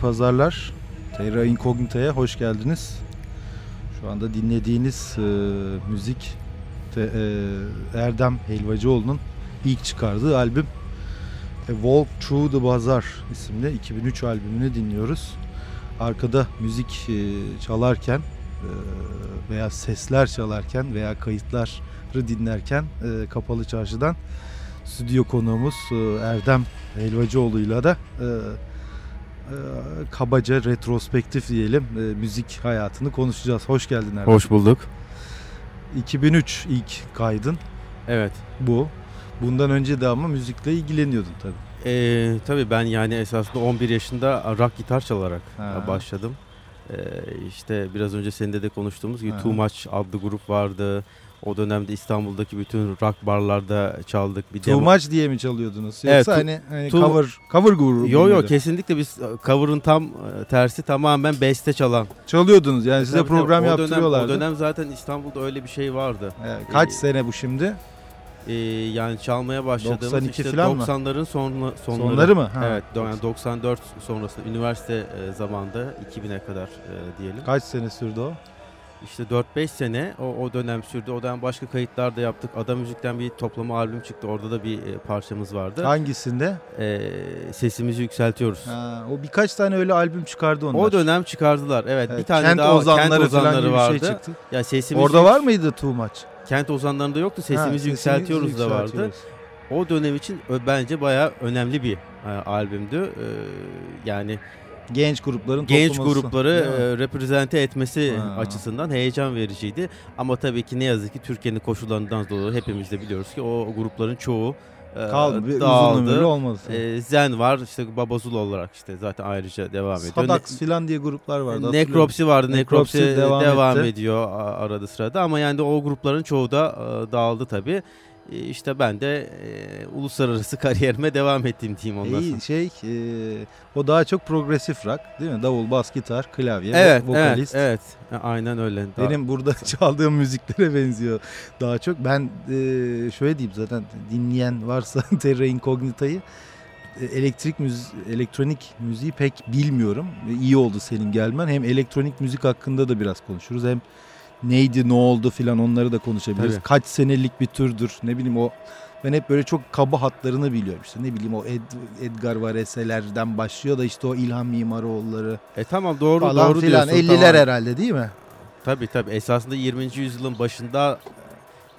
Pazarlar. Terra Incognita'ya hoş geldiniz. Şu anda dinlediğiniz e, müzik te, e, Erdem Helvacıoğlu'nun ilk çıkardığı albüm A Walk Through the Bazaar isimli 2003 albümünü dinliyoruz. Arkada müzik e, çalarken e, veya sesler çalarken veya kayıtları dinlerken e, Kapalı Çarşı'dan stüdyo konuğumuz e, Erdem Helvacıoğlu'yla da e, kabaca retrospektif diyelim e, müzik hayatını konuşacağız. Hoş geldin Erdem. Hoş bulduk. 2003 ilk kaydın Evet. bu. Bundan önce de ama müzikle ilgileniyordun tabii. Ee, tabii ben yani esasında 11 yaşında rock gitar çalarak Ha. başladım. Ee, işte biraz önce seninle de konuştuğumuz gibi Ha. Too Much adlı grup vardı. O dönemde İstanbul'daki bütün rock barlarda çaldık. Bir Too Much diye mi çalıyordunuz? Yoksa Evet, hani, hani tu- cover cover grubu Yo yo muydu? kesinlikle biz e, cover'ın tam e, tersi tamamen beste çalan. Çalıyordunuz yani size Tabii, tabii. program o dönem, yaptırıyorlardı. o dönem zaten İstanbul'da öyle bir şey vardı. Evet, kaç Ee, sene bu şimdi? Ee, yani çalmaya başladığımız 92 işte falan mı? 90'ların sonla, sonları. Sonları mı? Ha. Evet, yani 94 sonrası üniversite e, zamanında 2000'e kadar e, diyelim. Kaç sene sürdü o? İşte 4-5 sene o, o dönem sürdü. O dönem başka kayıtlar da yaptık. Ada Müzik'ten bir toplama albüm çıktı. Orada da bir e, parçamız vardı. Hangisinde? E, sesimizi yükseltiyoruz. Ha, o birkaç tane öyle albüm çıkardı onlar. O dönem çıkardılar. Evet, Evet, bir tane Kent daha ozanları, Kent ozanları gibi vardı. bir şey çıktı. Ya sesimizi Orada var mıydı Too Much? Kent ozanlarında yoktu. Ha, Sesimizi yükseltiyoruz da vardı. yükseltiyoruz. O dönem için bence bayağı önemli bir e, albümdü. E, yani Genç grupların genç toplaması, grupları e, reprezente etmesi Ha. açısından heyecan vericiydi. Ama tabii ki ne yazık ki Türkiye'nin koşullarından dolayı hepimiz de biliyoruz ki o grupların çoğu e, Kaldı. Bir uzun dağıldı. ömürlü olmadı. E, Zen var işte Babazul olarak işte zaten ayrıca devam ediyor. Sadax filan diye gruplar vardı. Nekropsi vardı. Nekropsi, Nekropsi devam devam, etti. ediyor arada sırada ama yani de o grupların çoğu da e, dağıldı tabii. E, İşte ben de e, uluslararası kariyerime devam ettim diyeyim ondan sonra. Şey e, o daha çok progresif rock değil mi? Davul, bas, gitar, klavye, Evet, vo- vokalist. evet, evet. Aynen öyle. Daha- Benim burada çaldığım müziklere benziyor daha çok. Ben e, şöyle diyeyim zaten dinleyen varsa Terra Incognita'yı e, elektrik müzi elektronik müziği pek bilmiyorum. E, İyi oldu senin gelmen. Hem elektronik müzik hakkında da biraz konuşuruz. Hem neydi, ne oldu filan onları da konuşabiliriz. Tabii. Kaç senelik bir türdür. Ne bileyim o ben hep böyle çok kaba hatlarını biliyorum işte ne bileyim o Ed- Edgar Varese'lerden başlıyor da işte o İlhan Mimaroğulları E tamam doğru falan doğru filan diyorsun. 50'ler tamam. herhalde değil mi? Tabii tabii. Esasında 20. yüzyılın başında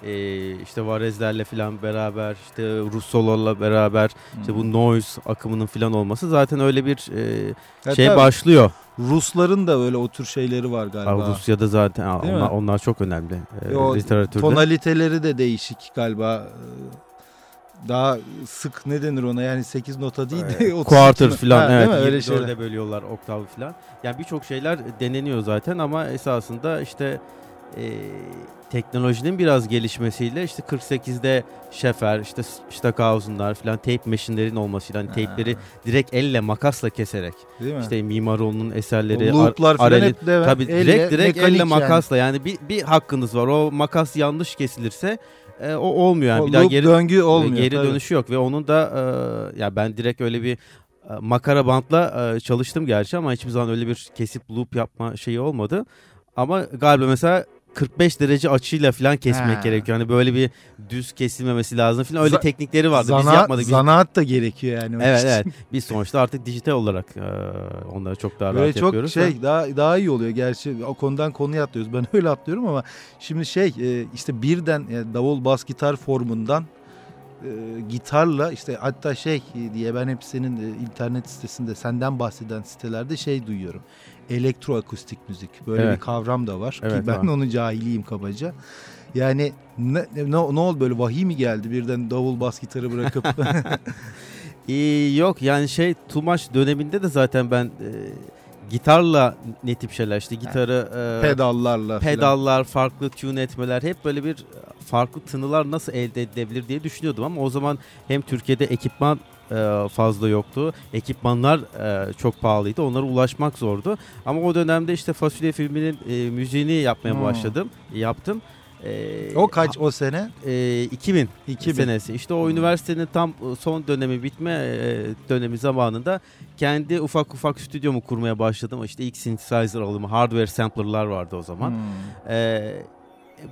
e, işte Varezlerle falan beraber işte Russolarla beraber işte bu noise akımının falan olması zaten öyle bir e, Ya şey tabii. başlıyor. Rusların da öyle o tür şeyleri var galiba. Ha, Rusya'da zaten mi? onlar, onlar çok önemli e, o literatürde. Tonaliteleri de değişik galiba. Ee, Daha sık ne denir ona yani 8 nota değil de 32 Quarter falan Ha, evet. Öyle 24'e şeyler. bölüyorlar oktav falan. Yani birçok şeyler deneniyor zaten ama esasında işte e, teknolojinin biraz gelişmesiyle işte 48'de Schaeffer, işte Stockhausen'lar falan tape machine'lerin olmasıyla hani Ha. tape'leri direkt elle makasla keserek Değil mi? işte Mimaroğlu'nun O eserleri looplar falan Arel'in- hep de Tabii elle, direkt direkt mekanik elle yani. makasla yani bir, bir hakkınız var. O makas yanlış kesilirse e, o olmuyor yani. O bir daha loop geri döngü olmuyor. geri tabii. dönüşü yok ve onun da e, ya ben direkt öyle bir e, makara bantla e, çalıştım gerçi ama hiçbir zaman öyle bir kesip loop yapma şeyi olmadı. Ama galiba mesela 45 derece açıyla falan kesmek Ha. gerekiyor. Hani böyle bir düz kesilmemesi lazım falan. Öyle Za- teknikleri vardı. Biz Zanaat- yapmadık. Biz, Zanaat da gerekiyor yani. evet için. evet. Biz sonuçta artık dijital olarak e, onları çok daha Böyle rahat çok yapıyoruz. şey daha daha iyi oluyor gerçi o konudan konuya atlıyoruz ben öyle atlıyorum ama şimdi şey e, işte birden e, davul bas gitar formundan e, gitarla işte hatta şey diye ben hep senin e, internet sitesinde senden bahseden sitelerde şey duyuyorum elektroakustik müzik böyle Evet. bir kavram da var Evet, ki ben var. onun cahiliyim kabaca. Yani ne, ne, ne oldu böyle vahiy mi geldi birden davul bas gitarı bırakıp Ee, yok yani şey Tumaş döneminde de zaten ben e, gitarla ne tip şeyler işte gitarı e, pedallarla falan. pedallar, farklı tune etmeler hep böyle bir farklı tınılar nasıl elde edilebilir diye düşünüyordum ama o zaman hem Türkiye'de ekipman e, fazla yoktu. Ekipmanlar e, çok pahalıydı. Onlara ulaşmak zordu. Ama o dönemde işte Fasulye filminin e, müziğini yapmaya Hmm. başladım. Yaptım. E, O kaç o sene? E, 2000, 2000. senesi. İşte o üniversitenin tam e, son dönemi bitme e, dönemi zamanında kendi ufak ufak stüdyomu kurmaya başladım. İşte ilk synthesizer alımı, hardware sampler'lar vardı o zaman. Hmm. Ee,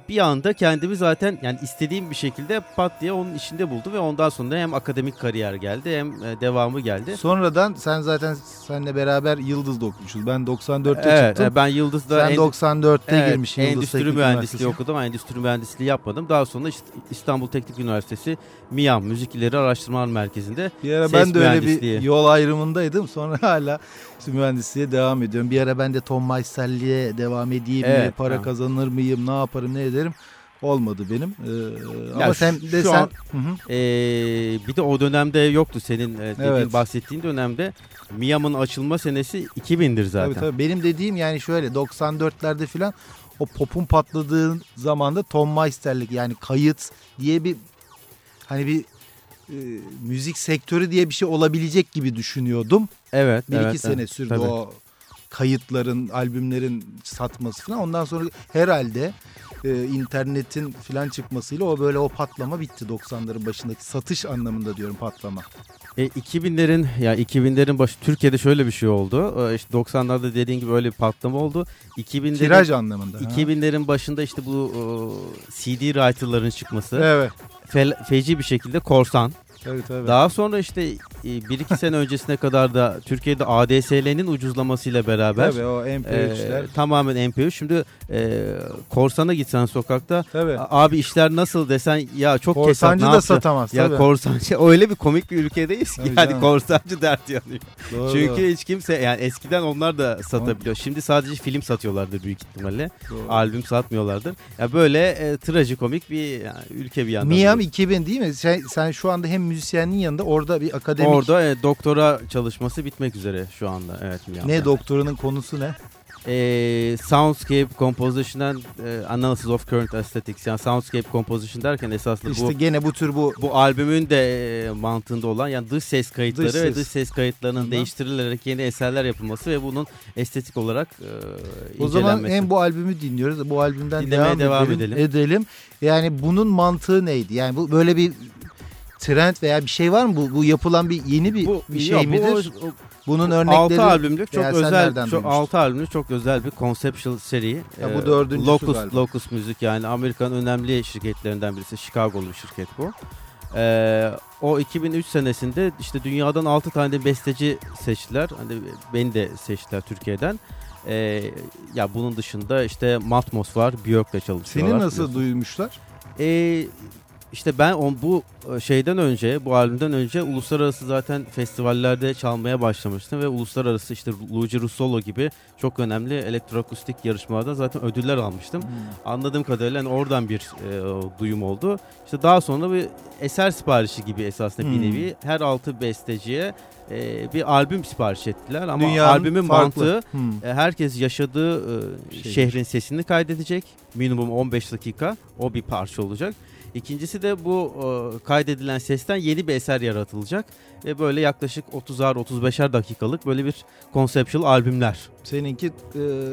bir anda kendimi zaten yani istediğim bir şekilde pat diye onun içinde buldum ve ondan sonra hem akademik kariyer geldi hem e, devamı geldi. Sonradan sen zaten seninle beraber Yıldız'da okumuşuz. Ben 94'te Evet, çıktım. e, ben Yıldız'da sen en- 94'te evet, girmiş Yıldız endüstri mühendisliği okudum endüstri mühendisliği yapmadım. Daha sonra işte İstanbul Teknik Üniversitesi MİAM Müzik İleri Araştırmalar Merkezi'nde Bir ara ben de öyle bir yol ayrımındaydım. Sonra hala mühendisliğe devam ediyorum. Bir ara ben de Tom Meister'liğe devam edeyim mi? Evet, Para ha. kazanır mıyım? Ne yaparım? Ne ederim? Olmadı benim. Ee, ama sen de sen an- Hı hı. Ee, bir de o dönemde yoktu senin e, dediğin Evet. bahsettiğin dönemde MİAM'ın açılma senesi 2000'dir zaten. Tabii tabii. Benim dediğim yani şöyle 94'lerde filan o popun patladığı zamanda Tom Meister'lik yani kayıt diye bir hani bir e, müzik sektörü diye bir şey olabilecek gibi düşünüyordum. Evet, Bir evet, iki sene evet. sürdü Tabii. o kayıtların, albümlerin satması falan. Ondan sonra herhalde e, internetin falan çıkmasıyla o böyle o patlama bitti 90'ların başındaki satış anlamında diyorum patlama. E, 2000'lerin ya 2000'lerin başı Türkiye'de şöyle bir şey oldu. E, işte 90'larda dediğin gibi öyle bir patlama oldu. 2000'lerin Tiraj anlamında. ha. 2000'lerin başında işte bu e, CD writer'ların çıkması Evet. fel- feci bir şekilde korsan. Tabii tabii. Daha sonra işte e, bir iki sene öncesine kadar da Türkiye'de ADSL'nin ucuzlamasıyla beraber Tabii o e, MP3'ler. tamamen MP3. Şimdi e, korsana gitsen sokakta tabii. "A- abi işler nasıl desen ya çok kesat Korsancı ne da yapacağız?" satamaz Ya tabii. korsancı öyle bir komik bir ülkedeyiz ki Tabii yani canım. korsancı dert yanıyor. Doğru, Çünkü hiç kimse yani eskiden onlar da satabiliyor. Şimdi sadece film satıyorlardır büyük ihtimalle. doğru. Albüm satmıyorlardır. Ya böyle e, trajikomik bir yani ülke bir yandan. Miam 2000 değil mi? Sen, sen şu anda hem müzisyenliğin yanında orada bir akademik Orada e, doktora çalışması bitmek üzere şu anda. Evet ne doktorunun konusu ne? E, soundscape Composition and e, Analysis of Current Aesthetics. Yani soundscape composition derken esasında İşte bu gene bu tür bu bu albümün de e, mantığında olan yani dış ses kayıtları Dış ve ses. dış ses kayıtlarının Hı. değiştirilerek yeni eserler yapılması ve bunun estetik olarak e, o zaman hem bu albümü dinliyoruz. Bu albümden Dinlemeye devam, devam edelim, edelim. edelim. Yani bunun mantığı neydi? Yani bu böyle bir trend veya bir şey var mı? Bu, bu yapılan bir yeni bir, bu, bir yok, şey bu midir? o- o Bunun 6 örnekleri albümlük çok özel çok duymuştun? 6 albümlük çok özel bir conceptual seri. Ya bu Ee, dördüncüsü Locus galiba. Locus Müzik yani Amerika'nın önemli şirketlerinden birisi. Chicago'lu bir şirket bu. Ee, o 2003 senesinde işte dünyadan 6 tane besteci seçtiler. Hani beni de seçtiler Türkiye'den. Ee, ya bunun dışında işte Matmos var, Björk'le çalışıyorlar. Seni nasıl duymuşlar? Ee, işte ben on, bu e, şeyden önce, bu albümden önce uluslararası zaten festivallerde çalmaya başlamıştım ve uluslararası işte Luigi Russolo gibi çok önemli elektroakustik yarışmalardan zaten ödüller almıştım. Anladığım kadarıyla hani oradan bir e, duyum oldu. İşte daha sonra bir eser siparişi gibi esasında bir Hmm. nevi her altı besteciye e, bir albüm sipariş ettiler ama Dünyanın albümün farklı. mantığı Hmm. e, herkes yaşadığı e, şehrin sesini kaydedecek. Minimum 15 dakika. O bir parça olacak. İkincisi de bu e, kaydedilen sesten yeni bir eser yaratılacak. Ve böyle yaklaşık 30'ar 35'er dakikalık böyle bir conceptual albümler. Seninki e,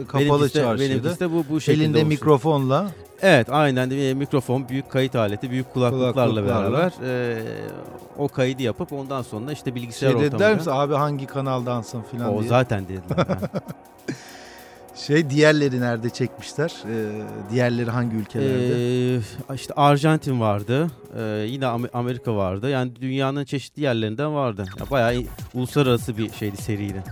kapalı Benimkisi de- çarşıydı. benimkisi de bu, bu şekilde Elinde olsun. mikrofonla Evet aynen bir mikrofon, büyük kayıt aleti, büyük kulaklıklarla, Kulaklıklarla. beraber e, o kaydı yapıp ondan sonra işte bilgisayar şey ortamında. dediler misin abi hangi kanaldansın falan O diye. zaten dediler. Şey diğerleri nerede çekmişler? Ee, diğerleri hangi ülkelerde? Ee, işte Arjantin vardı. Ee, yine Am- Amerika vardı. Yani dünyanın çeşitli yerlerinden vardı. Ya bayağı uluslararası bir şeydi seriydi.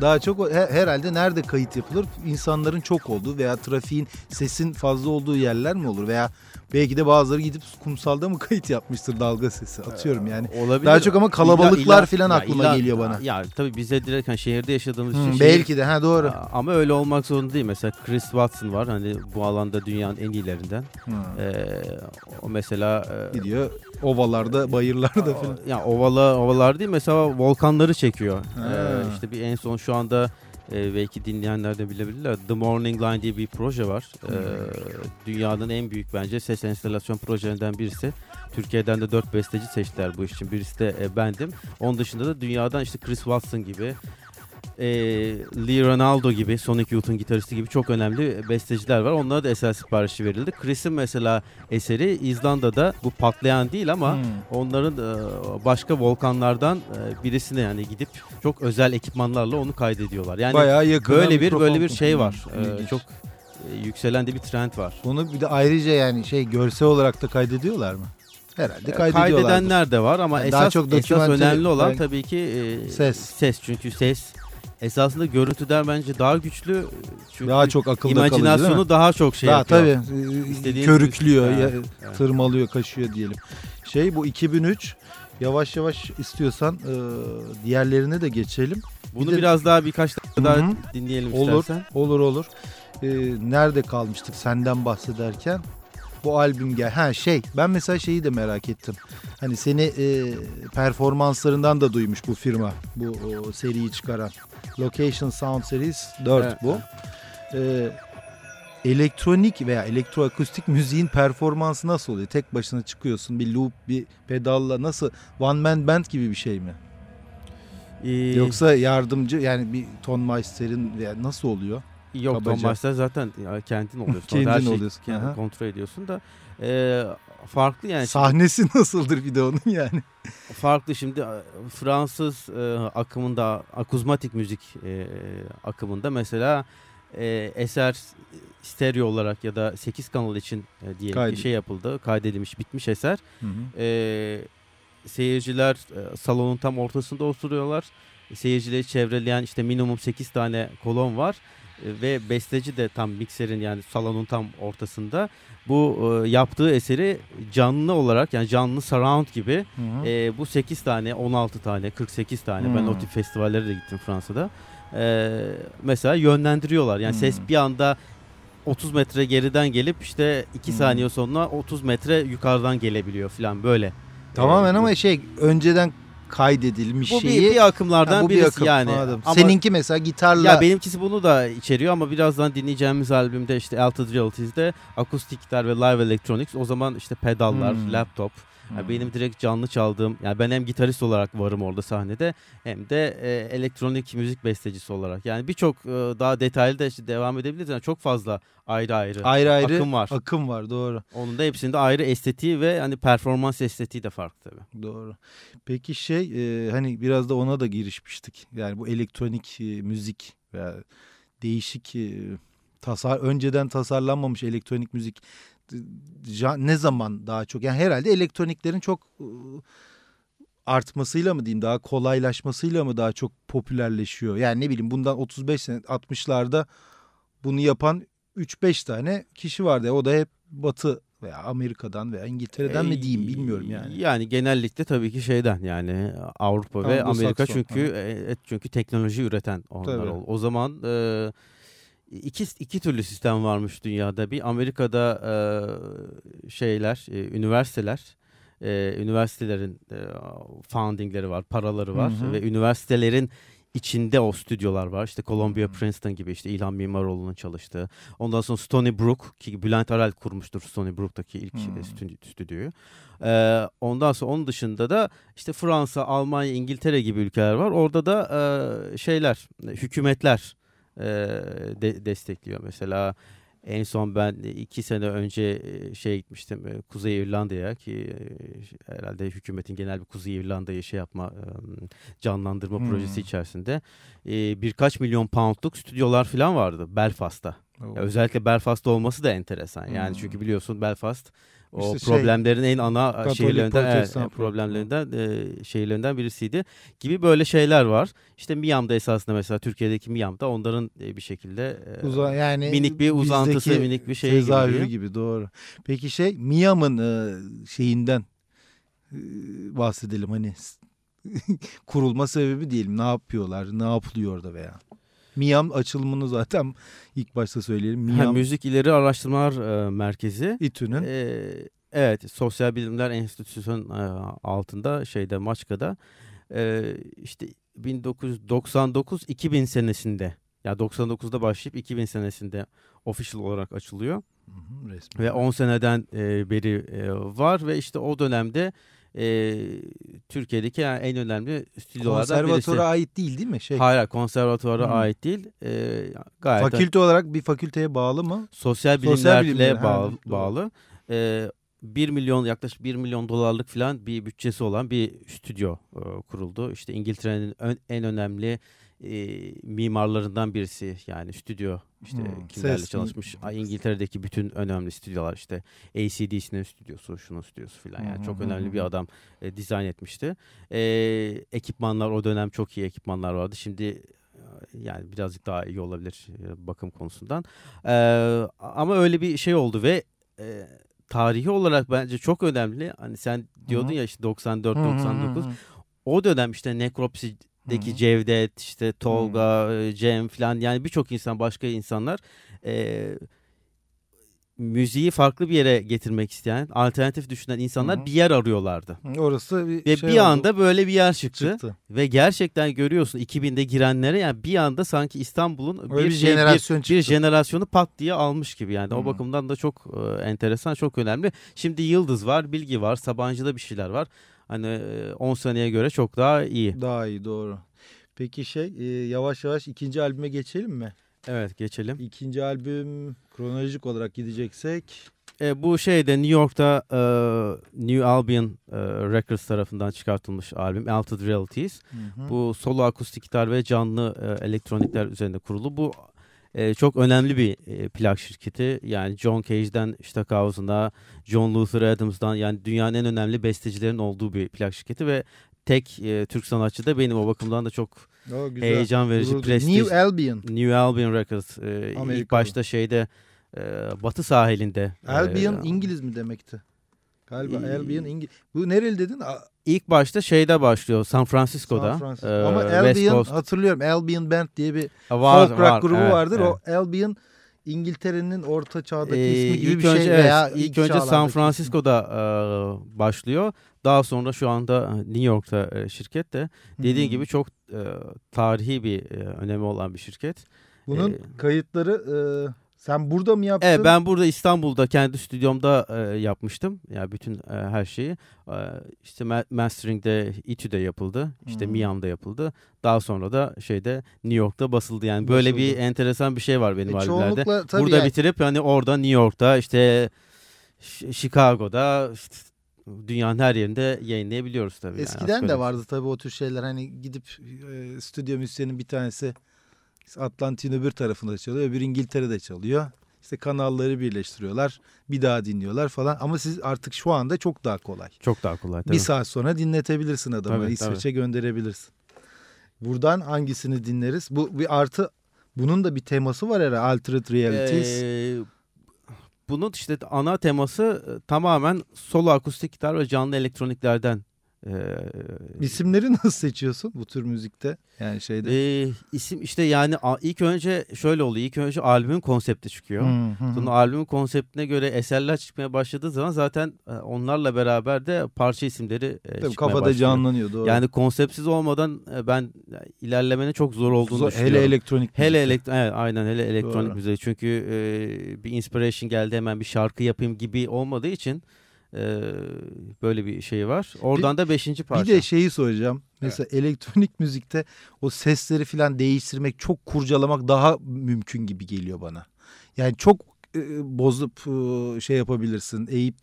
Daha çok herhalde nerede kayıt yapılır? İnsanların çok olduğu veya trafiğin sesin fazla olduğu yerler mi olur? Veya belki de bazıları gidip kumsalda mı kayıt yapmıştır dalga sesi atıyorum yani. Olabilir. Daha çok ama kalabalıklar ya aklıma illa- geliyor bana. Ya tabii bize direkt hani şehirde yaşadığımız için Hmm, şehir- belki de ha doğru. Ama öyle olmak zorunda değil. Mesela Chris Watson var. Hani bu alanda dünyanın en iyilerinden. Hmm. Ee, o mesela e, Gidiyor ovalarda, bayırlarda falan. ya ovala ovalar değil mesela volkanları çekiyor. Ha. Ee, işte bir en son şu anda e, belki dinleyenler de bilebilirler. The Morning Line diye bir proje var. Ee, dünyanın en büyük bence ses enstalasyon projelerinden birisi. Türkiye'den de dört besteci seçtiler bu iş için. Birisi de e, bendim. Onun dışında da dünyadan işte Chris Watson gibi e, Lee Ronaldo gibi, Sonic Youth'un gitaristi gibi çok önemli besteciler var. Onlara da eser siparişi verildi. Chris'in mesela eseri İzlanda'da bu patlayan değil ama Hmm. onların e, başka volkanlardan e, birisine yani gidip çok özel ekipmanlarla onu kaydediyorlar. Yani Bayağı yakın. böyle bir böyle bir şey var. Hmm, E, ilginç. çok e, yükselen de bir trend var. Bunu bir de ayrıca yani şey görsel olarak da kaydediyorlar mı? Herhalde E, kaydediyorlar. Kaydedenler de var ama Yani daha esas, çok esas önemli olan tabii ki e, Ses. Ses çünkü ses esasında görüntüden bence daha güçlü. Çünkü Daha çok akılda kalıcı değil mi? imajinasyonu daha çok şey Daha yapıyor. tabii e, İstediğin- körüklüyor, ya- evet. tırmalıyor, kaşıyor diyelim. Şey bu 2003 yavaş yavaş istiyorsan e, diğerlerine de geçelim. Bunu Bir de- biraz daha birkaç dakika daha dinleyelim Olur, istersen. olur olur. E, nerede kalmıştık senden bahsederken? Bu albüm gel. Ha şey ben mesela şeyi de merak ettim. Hani seni e, performanslarından da duymuş bu firma. Bu o, seriyi çıkaran. Location Sound Series 4 Evet, bu. E, elektronik veya elektroakustik müziğin performansı nasıl oluyor? Tek başına çıkıyorsun bir loop bir pedalla nasıl one man band gibi bir şey mi? Ee, Yoksa yardımcı yani bir Ton Meister'in veya nasıl oluyor? Yok kabaca. Master zaten ya, kendin oluyorsun. Kendin Her şeyi oluyorsun, kendin aha. kontrol ediyorsun da e, farklı yani. Sahnesi nasıldır bir de onun yani? farklı şimdi Fransız e, akımında akuzmatik müzik e, akımında mesela e, eser stereo olarak ya da 8 kanal için e, diyelim Kaydı- ki şey yapıldı kaydedilmiş bitmiş eser Hı hı. e, seyirciler e, salonun tam ortasında oturuyorlar seyircileri çevreleyen işte minimum 8 tane kolon var ve besteci de tam mikserin yani salonun tam ortasında bu e, yaptığı eseri canlı olarak yani canlı surround gibi Hı hı. e, bu 8 tane, 16 tane, 48 tane ben Hmm. o tip festivallere de gittim Fransa'da. E, mesela yönlendiriyorlar. Yani ses Hmm. bir anda 30 metre geriden gelip işte 2 Hmm. saniye sonra 30 metre yukarıdan gelebiliyor falan böyle. Tamamen E, ama şey önceden kaydedilmiş bu şeyi. bir, bir akımlardan Ha, bu bir birisi akım, yani. anladım. Ama Seninki mesela gitarla ya benimkisi bunu da içeriyor ama birazdan dinleyeceğimiz albümde işte Altered Reality's'de akustik gitar ve live electronics o zaman işte pedallar, Hmm. laptop Yani benim direkt canlı çaldığım yani ben hem gitarist olarak varım orada sahnede hem de e, elektronik müzik bestecisi olarak. Yani birçok e, daha detaylı da işte devam edebiliriz. Yani çok fazla ayrı ayrı, ayrı ayrı akım var. Akım var doğru. Onun da hepsinde ayrı estetiği ve hani performans estetiği de farklı tabii. Doğru. Peki şey e, hani biraz da ona da girişmiştik. Yani bu elektronik e, müzik veya değişik e, tasar önceden tasarlanmamış elektronik müzik ne zaman daha çok yani herhalde elektroniklerin çok e, artmasıyla mı diyeyim daha kolaylaşmasıyla mı daha çok popülerleşiyor. Yani ne bileyim bundan 35 sene 60'larda bunu yapan 3-5 tane kişi vardı. O da hep Batı veya Amerika'dan veya İngiltere'den mi diyeyim bilmiyorum yani. Yani genellikle tabii ki şeyden yani Avrupa ve Anglo-Sakson, Amerika çünkü hı. e, et çünkü teknoloji üreten onlar Tabii. oldu. O zaman e, iki iki türlü sistem varmış dünyada. Bir Amerika'da e, şeyler, e, üniversiteler e, üniversitelerin e, foundingleri var, paraları var Hı hı. ve üniversitelerin içinde o stüdyolar var. İşte Columbia, Hı. Princeton gibi işte İlhan Mimaroğlu'nun çalıştığı. Ondan sonra Stony Brook ki Bülent Arel kurmuştur Stony Brook'taki ilk Hmm. stü- stüdyoyu. Ee, ondan sonra onun dışında da işte Fransa, Almanya, İngiltere gibi ülkeler var. Orada da e, şeyler, e, hükümetler e, de- destekliyor. Mesela en son ben iki sene önce şeye gitmiştim e, Kuzey İrlanda'ya ki herhalde hükümetin genel bir Kuzey İrlanda'yı şey yapma canlandırma Hmm. projesi içerisinde birkaç milyon poundluk stüdyolar falan vardı Belfast'ta. Ya özellikle Belfast'ta olması da enteresan. Yani Hmm. çünkü biliyorsun Belfast o İşte şey, problemlerin en ana Katolik, şehirlerinden evet, Protestan problemlerinden e, şehirlerinden birisiydi. Gibi böyle şeyler var. İşte Miami'da esasında mesela Türkiye'deki Miami'da onların e, bir şekilde e, Uza, yani minik bir uzantısı, minik bir şey gibi. gibi doğru. Peki şey Miam'ın e, şeyinden e, bahsedelim hani kurulma sebebi diyelim ne yapıyorlar ne yapılıyor orada veya. Miam açılımını zaten ilk başta söyleyelim. Ha, Miam Müzik İleri Araştırmalar e, Merkezi. İTÜ'nün E, evet, Sosyal Bilimler Enstitüsü'nün e, altında şeyde Maçka'da e, işte 1999-2000 senesinde ya 99'da başlayıp 2000 senesinde official olarak açılıyor. Hı hı, resmi. Ve 10 seneden e, beri e, var ve işte o dönemde e, Türkiye'deki yani en önemli stüdyolardan Konservatuvara birisi. ait değil değil mi? Şey, Hayır, konservatuvara Hı. ait değil. E, gayet fakülte olarak bir fakülteye bağlı mı? sosyal Sosyal bilimlerle bilimler, ha, bağlı. doğru. bağlı. E, 1 milyon yaklaşık 1 milyon dolarlık falan bir bütçesi olan bir stüdyo e, kuruldu. İşte İngiltere'nin ön- en önemli e, mimarlarından birisi. Yani stüdyo işte Hmm, kimlerle ses- çalışmış? Ay, İngiltere'deki bütün önemli stüdyolar işte ACDC'nin stüdyosu şunun stüdyosu falan yani Hı çok önemli hı bir adam e, dizayn etmişti. E, ekipmanlar o dönem çok iyi ekipmanlar vardı. Şimdi yani birazcık daha iyi olabilir bakım konusundan. E, ama öyle bir şey oldu ve e, tarihi olarak bence çok önemli. Hani sen diyordun hı. ya işte 94 Hı hı hı 99 hı. o dönem işte nekropsideki Hı hı. Cevdet, işte Tolga, e, Cem falan yani birçok insan başka insanlar e, müziği farklı bir yere getirmek isteyen, alternatif düşünen insanlar Hı hı. bir yer arıyorlardı. Orası bir Ve şey bir oldu, anda böyle bir yer çıktı. çıktı. Ve gerçekten görüyorsun 2000'de girenlere yani bir anda sanki İstanbul'un bir, bir şey, bir, jenerasyon bir çıktı. jenerasyonu pat diye almış gibi yani. O Hı. bakımdan da çok e, enteresan, çok önemli. Şimdi Yıldız var, Bilgi var, Sabancı'da bir şeyler var. Hani e, 10 seneye göre çok daha iyi. Daha iyi doğru. Peki şey e, yavaş yavaş ikinci albüme geçelim mi? Evet geçelim. İkinci albüm kronolojik olarak gideceksek E, bu şeyde New York'ta e, New Albion e, Records tarafından çıkartılmış albüm Altered Realities. Hı hı. Bu solo akustik gitar ve canlı e, elektronikler üzerinde kurulu. Bu e, çok önemli bir e, plak şirketi. Yani John Cage'den Stockhausen'a, John Luther Adams'dan yani dünyanın en önemli bestecilerin olduğu bir plak şirketi ve tek e, Türk sanatçı da benim o bakımdan da çok O güzel. heyecan verici, Gurur prestij. New Albion. New Albion Records. E, ilk Amerikalı. başta şeyde e, Batı sahilinde. e, Albion İngiliz mi demekti? Galiba Ee, Albion İngiliz. Bu nereli dedin? İlk başta şeyde başlıyor San Francisco'da. San Francisco. e, Ama Albion hatırlıyorum. Albion Band diye bir var, folk rock var, grubu evet, vardır. evet. O Albion İngiltere'nin orta çağdaki Ee, ismi gibi ilk bir şey önce, veya evet, ilk ilk önce San. Francisco'da e, başlıyor. Daha sonra şu anda New York'ta e, şirket de dediğin Hmm. gibi çok e, tarihi bir e, önemi olan bir şirket. Bunun Ee, kayıtları e, sen burada mı yaptın? Evet ben burada İstanbul'da kendi stüdyomda e, yapmıştım. Yani bütün e, her şeyi. E, işte ma- mastering'de İTÜ'de yapıldı. İşte Hmm. Miami'de yapıldı. Daha sonra da şeyde New York'ta basıldı. Yani böyle bir Basıldı. enteresan bir şey var benim E, albümlerde. Burada yani- bitirip hani orada New York'ta işte Chicago'da işte dünyanın her yerinde yayınlayabiliyoruz tabii. yani. Eskiden Artık de vardı tabii o tür şeyler. Hani gidip e, stüdyo müzisyenin bir tanesi Atlantik'in öbür tarafında çalıyor. Öbür İngiltere'de çalıyor. İşte kanalları birleştiriyorlar. Bir daha dinliyorlar falan. Ama siz artık şu anda çok daha kolay. Çok daha kolay tabii. Bir saat sonra dinletebilirsin adamı. Tabii, İsveç'e gönderebilirsin. Buradan hangisini dinleriz? Bu bir artı bunun da bir teması var herhalde. Altered Realities. Ee, bunun işte ana teması e, tamamen solo akustik gitar ve canlı elektroniklerden. E, İsimleri nasıl seçiyorsun bu tür müzikte? Yani şeyde. e, isim işte yani ilk önce şöyle oluyor. İlk önce albümün konsepti çıkıyor. Hı, hı. Sonra albümün konseptine göre eserler çıkmaya başladığı zaman zaten e, onlarla beraber de parça isimleri e, Tabii çıkmaya kafada başlıyor. canlanıyor doğru. Yani konseptsiz olmadan e, ben ilerlemenin çok zor olduğunu Zor- düşünüyorum. hele elektronik Hele müzikte. elekt evet, aynen hele elektronik Doğru. müzik çünkü e, bir inspiration geldi hemen bir şarkı yapayım gibi olmadığı için böyle bir şey var. Oradan da beşinci parça. Bir de şeyi soracağım. Mesela elektronik müzikte o sesleri falan değiştirmek, çok kurcalamak daha mümkün gibi geliyor bana. Yani çok e, bozup e, şey yapabilirsin, eğip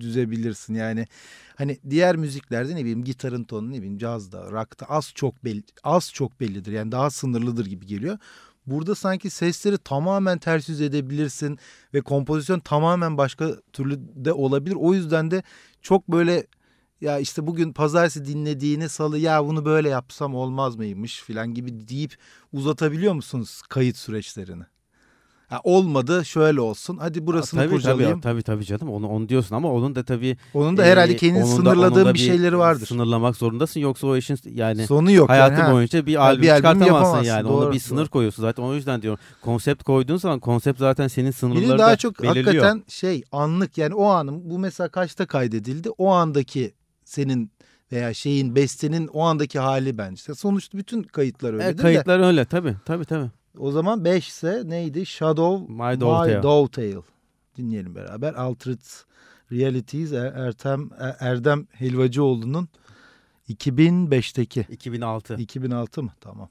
düzebilirsin. Yani hani diğer müziklerde ne bileyim gitarın tonu ne bileyim cazda, rock'ta az çok belli, az çok bellidir. Yani daha sınırlıdır gibi geliyor. Burada sanki sesleri tamamen ters yüz edebilirsin ve kompozisyon tamamen başka türlü de olabilir. O yüzden de çok böyle ya işte bugün pazartesi dinlediğini salı ya bunu böyle yapsam olmaz mıymış filan gibi deyip uzatabiliyor musunuz kayıt süreçlerini? Ha, olmadı şöyle olsun hadi burasını tabii, kurcalayayım. tabii, tabii tabii canım onu, onu diyorsun ama onun da tabii Onun da e, herhalde kendini sınırladığın da bir şeyleri vardır. Sınırlamak zorundasın yoksa o işin yani Sonu yok. hayatın yani, ha. boyunca bir Ha, albüm bir albüm çıkartamazsın yani. doğru, Ona bir sınır doğru. koyuyorsun zaten o yüzden diyorum. Konsept koyduğun zaman konsept zaten senin Bir sınırları de daha da çok belirliyor. hakikaten şey anlık yani o anın bu mesela kaçta kaydedildi o andaki senin veya şeyin bestenin o andaki hali bence. Sonuçta bütün kayıtlar E, öyledir de. kayıtlar öyle tabii tabii tabii. O zaman 5 ise neydi? Shadow My Dove Tail. Dove Tail. Dinleyelim beraber. Altered Realities Er- Ertem Er- Erdem Helvacıoğlu'nun 2005'teki 2006. 2006 mı? Tamam.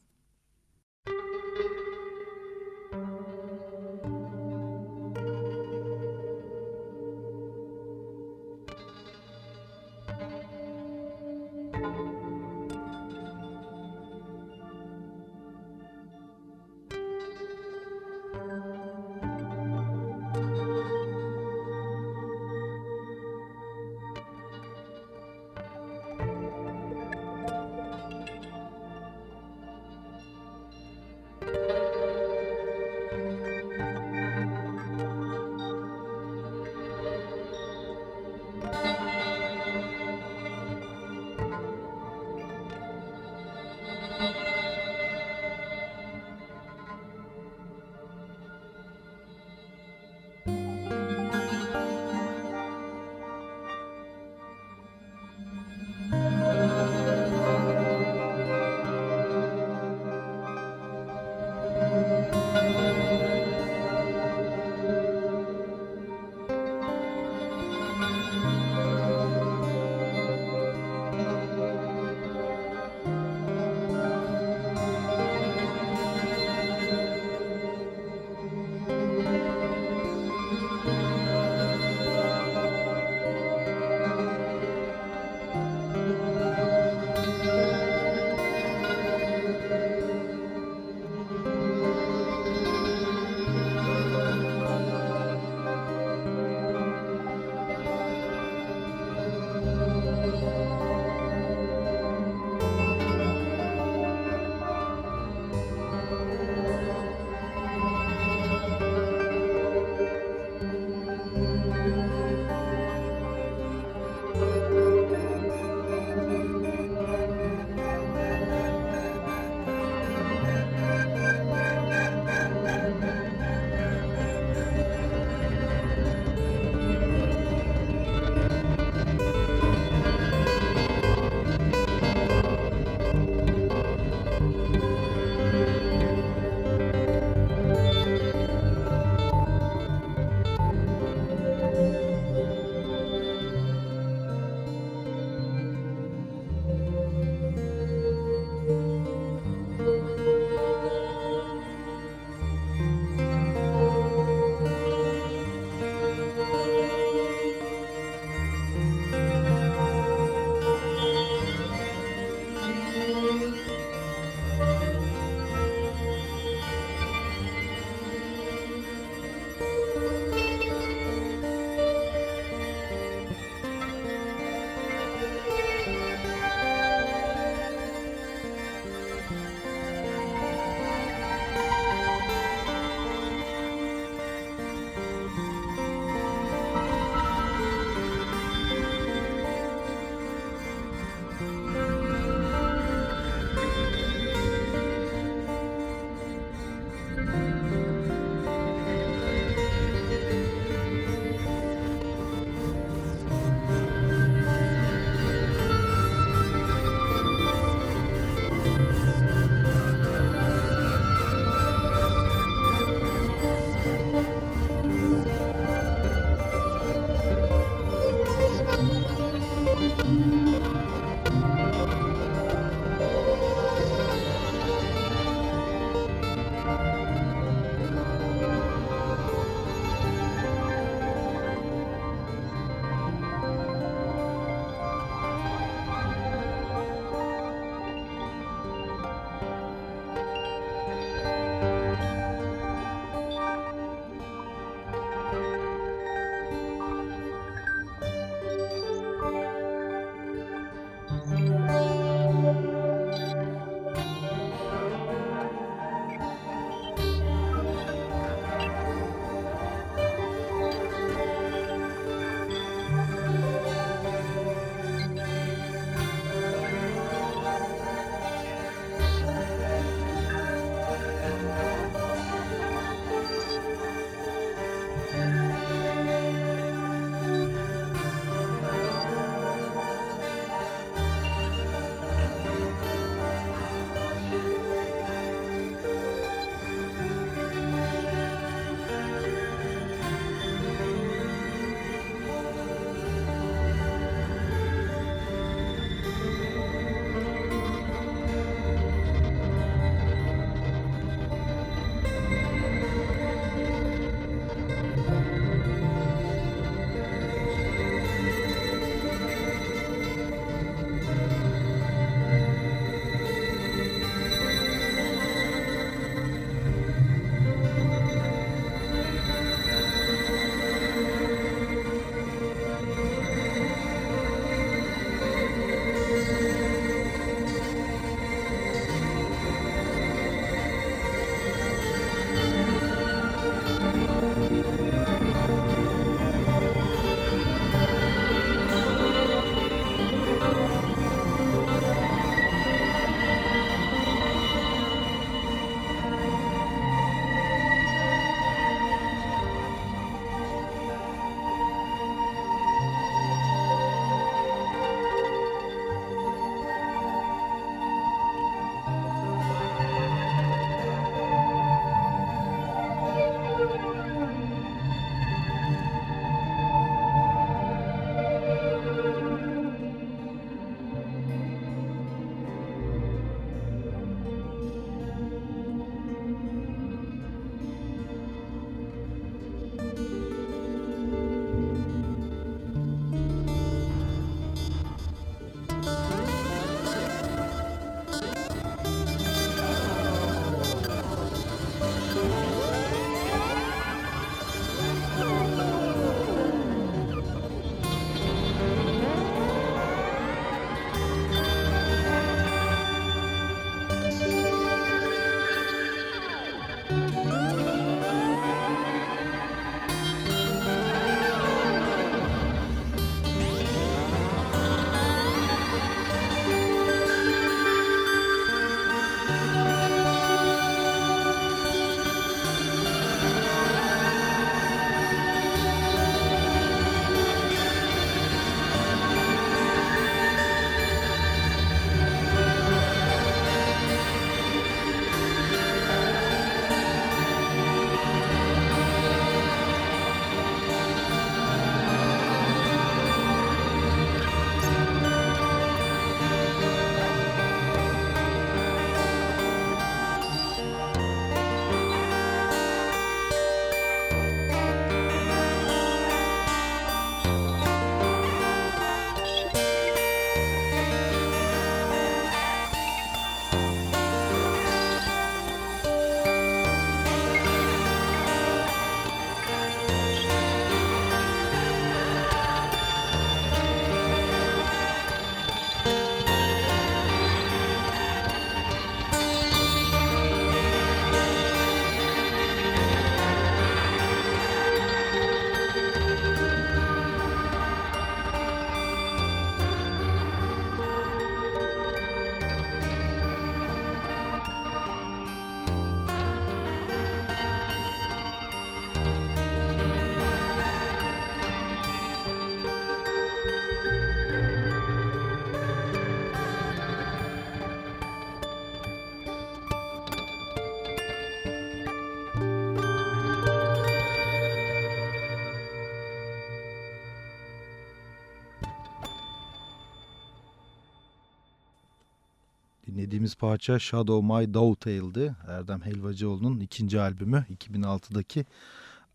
Dinlediğimiz parça Shadow My Dovetail'di. Erdem Helvacıoğlu'nun ikinci albümü 2006'daki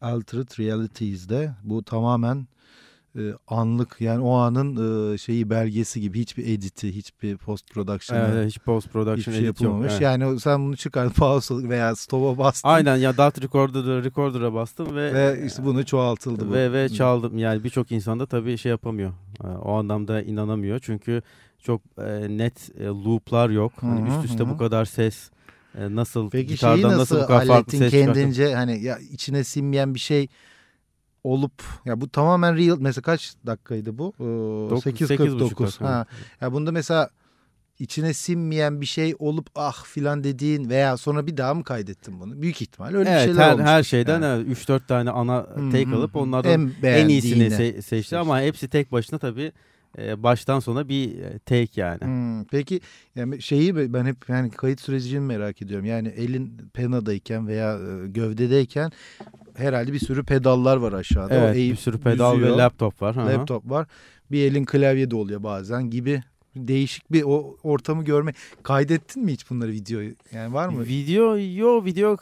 Altered Realities'de. Bu tamamen e, anlık yani o anın e, şeyi belgesi gibi hiçbir editi, hiçbir post production, Evet, hiç post production hiçbir şey edit yok. yapılmamış. Evet. Yani sen bunu çıkar pause veya stop'a bastın Aynen ya DAT recorder'a, recorder'a bastım ve ve işte bunu çoğaltıldı bu. ve ve çaldım. Yani birçok insan da tabii şey yapamıyor. Ee, O anlamda inanamıyor. Çünkü çok e, net e, loop'lar yok. Hani Hı hı, üst üste hı. bu kadar ses e, nasıl Peki gitardan şeyi nasıl, nasıl bu kadar farklı ses kendince hani ya içine sinmeyen bir şey olup ya bu tamamen real mesela kaç dakikaydı bu? Ee, Dok- 8.49. 8.30 Ha. Ya bunda mesela içine sinmeyen bir şey olup ah filan dediğin veya sonra bir daha mı kaydettin bunu? Büyük ihtimal öyle bir Evet şeyler her, olmuş. her şeyden evet, 3-4 tane ana take hı alıp onlardan en, iyisini beğendiğini. se- seçti. ama hepsi tek başına tabii e, baştan sona bir e, take yani. Hmm, peki yani şeyi ben hep yani kayıt sürecini merak ediyorum. Yani elin penadayken veya e, gövdedeyken herhalde bir sürü pedallar var aşağıda. O Evet eğip bir sürü pedal büzüyor. ve laptop var. Laptop var. Bir elin klavye de oluyor bazen gibi değişik bir o ortamı görme. Kaydettin mi hiç bunları videoyu? Yani var mı? Video yo video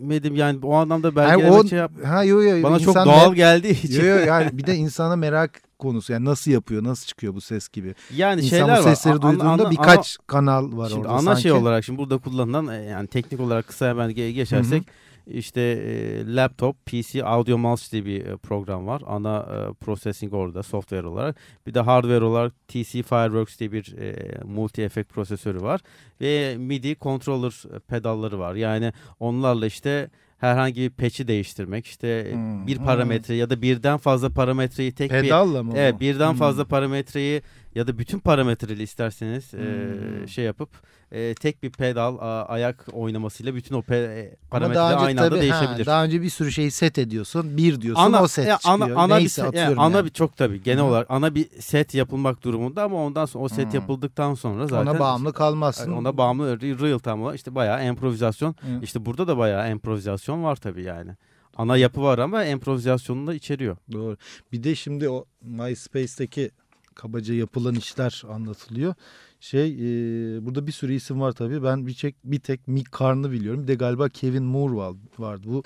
kaydetmedim yani o anlamda Yani belgelemek o, şey yap. ha yo yo Bana çok doğal geldiği için. Yo, yo, yani bir de insana merak konusu. Yani nasıl yapıyor, nasıl çıkıyor bu ses gibi. Yani İnsan şeyler bu var. sesleri Ana- duyduğunda ana- birkaç kanal var şimdi orada ana sanki. şey olarak şimdi burada kullanılan e, yani teknik olarak kısa hemen ge- geçersek işte e, laptop, PC Audio Mulch diye bir e, program var. Ana e, processing orada software olarak. Bir de hardware olarak TC Fireworks diye bir e, multi effect prosesörü var ve MIDI controller e, pedalları var. Yani onlarla işte herhangi bir patch'i değiştirmek, işte Hmm, bir hmm. parametre ya da birden fazla parametreyi tek bir Pedalla mı? o? Evet birden Hmm. fazla parametreyi ya da bütün parametreleri isterseniz e, Hmm. şey yapıp e, tek bir pedal a- ayak oynamasıyla bütün o pe- e, parametreler daha önce aynı anda tabii, ha, değişebilir. daha önce bir sürü şeyi set ediyorsun. Bir diyorsun o set e, çıkıyor. ana, ana bir Neyse se- yani atıyorum ana yani. bir çok tabii genel Hı. olarak ana bir set yapılmak durumunda ama ondan sonra o set Hmm. yapıldıktan sonra zaten Ona bağımlı kalmazsın. ona bağımlı re- real time olarak işte bayağı improvizasyon. Hı. İşte burada da bayağı improvizasyon var tabii yani. Ana yapı var ama improvizasyonunu da içeriyor. Doğru. Bir de şimdi o MySpace'teki kabaca yapılan işler anlatılıyor. Şey e, burada bir sürü isim var tabii. Ben bir tek bir tek Mick Karn'ı biliyorum. Bir de galiba Kevin Moore var- vardı. Bu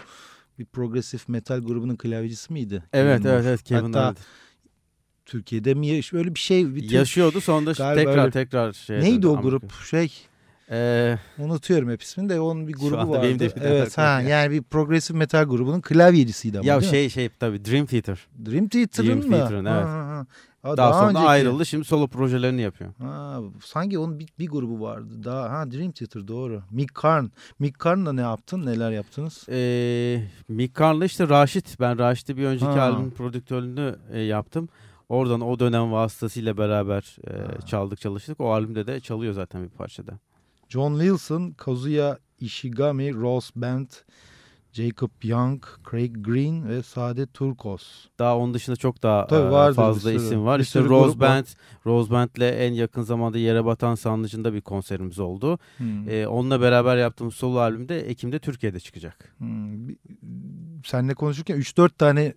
bir progresif metal grubunun klavyecisi miydi? Evet Kevin evet evet Kevin Hatta evet. Türkiye'de mi yaş- öyle bir şey bir yaşıyordu sonra Galiba tekrar öyle. tekrar şey Neydi o Amerika- grup? Şey Ee, unutuyorum hep ismini de onun bir grubu vardı. benim de evet ha yok. yani bir progresif metal grubunun klavyecisiydi ama ya şey şey tabii Dream Theater. Dream Theater'ın Dream mı? Theater'ın, evet. Ha, ha, ha. Ha, Daha, sonra önceki- ayrıldı şimdi solo projelerini yapıyor. Ha, sanki onun bir, bir grubu vardı. Daha ha Dream Theater doğru. Mick Karn. Mick Karn'la ne yaptın? Neler yaptınız? Ee, Mick Karn'la işte Raşit. Ben Raşit'te bir önceki Ha. albüm prodüktörlüğünü e, yaptım. Oradan o dönem vasıtasıyla beraber e, Ha. çaldık çalıştık. O albümde de çalıyor zaten bir parçada. John Wilson, Kazuya Ishigami, Ross Band, Jacob Young, Craig Green ve Sade Turkos. Daha onun dışında çok daha Tabii e, fazla sürü. isim var. İşte Rose. Band, Rose Band'le en yakın zamanda Yere Batan Sarnıcı'nda bir konserimiz oldu. Hmm. E, onunla beraber yaptığımız solo albümde Ekim'de Türkiye'de çıkacak. Hmm. Seninle konuşurken 3-4 tane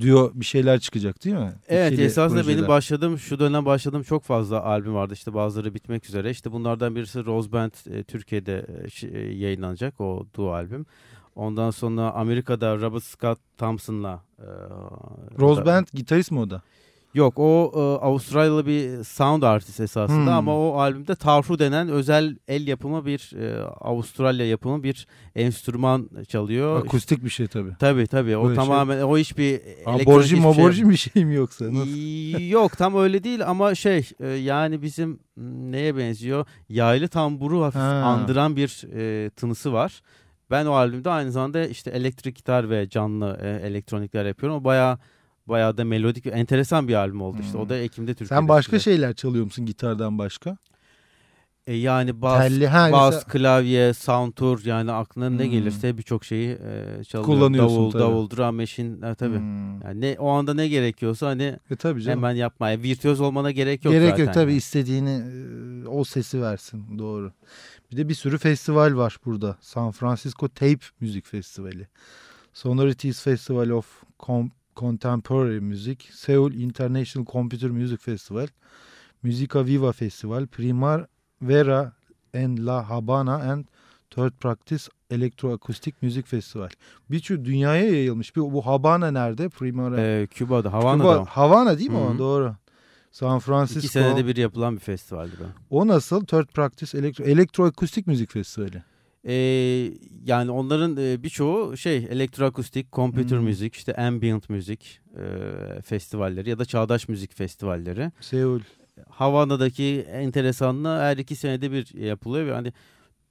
diyor bir şeyler çıkacak değil mi? Evet İkili esasında projeler. benim başladığım şu dönem başladığım çok fazla albüm vardı işte bazıları bitmek üzere işte bunlardan birisi Rose Band e, Türkiye'de e, e, yayınlanacak o duo albüm. Ondan sonra Amerika'da Robert Scott Thompson'la e, Rose Band gitarist mi o da? Yok o e, Avustralyalı bir sound artist esasında Hmm. ama o albümde Tarhu denen özel el yapımı bir e, Avustralya yapımı bir enstrüman çalıyor. Akustik bir şey tabii. Tabii tabii o Böyle şey- tamamen o hiç bir Aborjin hiçbir şey- bir şey mi yoksa? Nasıl? Yok tam öyle değil ama şey e, yani bizim neye benziyor? Yaylı tamburu hafif Ha. andıran bir e, tınısı var. Ben o albümde aynı zamanda işte elektrik gitar ve canlı e, elektronikler yapıyorum. O bayağı bayağı da melodik ve enteresan bir albüm oldu işte. O Hmm. da Ekim'de Türkiye'de. Sen başka çıkacak. şeyler çalıyor musun gitardan başka? E, yani bas, Telli ha bas, mesela- klavye, soundtur yani aklına ne Hmm. gelirse birçok şeyi e, çalıyorum. Kullanıyorsun davul, tabii. davul, drum machine e, tabii. Hmm. Yani ne, o anda ne gerekiyorsa hani E tabii canım. hemen yapmaya. Virtüöz olmana gerek yok Gerek zaten. yok tabii yani. istediğini e, o sesi versin doğru. Bir de bir sürü festival var burada. San Francisco Tape Müzik Festivali. Sonorities Festival of Com- Contemporary Music. Seoul International Computer Music Festival. Musica Viva Festival. Primavera en La Habana and Third Practice Elektroakustik Müzik Festival. Birçok dünyaya yayılmış. Bir, bu Habana nerede? Primera. Ee, Küba'da, Havana'da. Küba- o. Havana değil mi Hı o? hı. Doğru. San Francisco. İki senede bir yapılan bir festivaldi bu. O nasıl? Third Practice Elektro Elektroakustik Müzik Festivali. Ee, yani onların e, birçoğu şey elektroakustik, computer Hmm. müzik, işte ambient müzik e, festivalleri ya da çağdaş müzik festivalleri. Seul. Havana'daki enteresanlığı her iki senede bir yapılıyor ve hani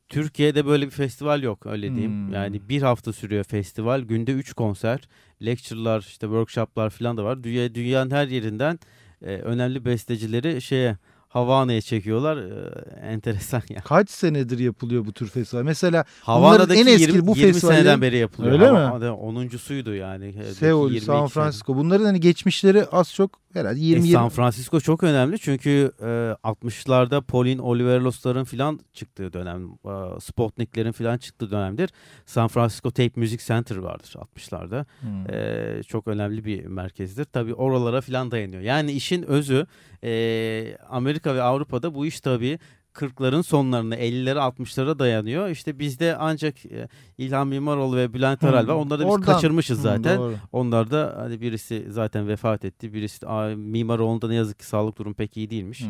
Türkiye'de böyle bir festival yok öyle diyeyim. Hmm. Yani bir hafta sürüyor festival. Günde üç konser, lecture'lar, işte workshop'lar falan da var. Dünya, dünyanın her yerinden e, önemli bestecileri şeye Havana'ya çekiyorlar. E, enteresan ya. Kaç senedir yapılıyor bu tür festival? Mesela Havana'daki en eski 20, bu 20 festivallerin- seneden beri yapılıyor. Öyle mi? Havana'da 10'uncusuydu yani. Belki Seul, 22 San sene. Francisco. Bunların hani geçmişleri az çok herhalde E, 20 San 20 Francisco çok önemli çünkü e, 60'larda Pauline Oliveros'ların filan çıktığı dönem, e, Spotnik'lerin filan çıktığı dönemdir. San Francisco Tape Music Center vardır 60'larda. Hmm. E, çok önemli bir merkezdir. Tabii oralara filan dayanıyor. Yani işin özü e, Amerika ve Avrupa'da bu iş tabii 40'ların sonlarına 50'lere 60'lara dayanıyor. İşte bizde ancak e, İlhan Mimaroğlu ve Bülent Hmm. Aral var. Onları da biz Oradan. kaçırmışız Hmm, zaten. doğru. Onlar da hani birisi zaten vefat etti. Birisi Mimaroğlu'nda ne yazık ki sağlık durum pek iyi değilmiş. Hmm.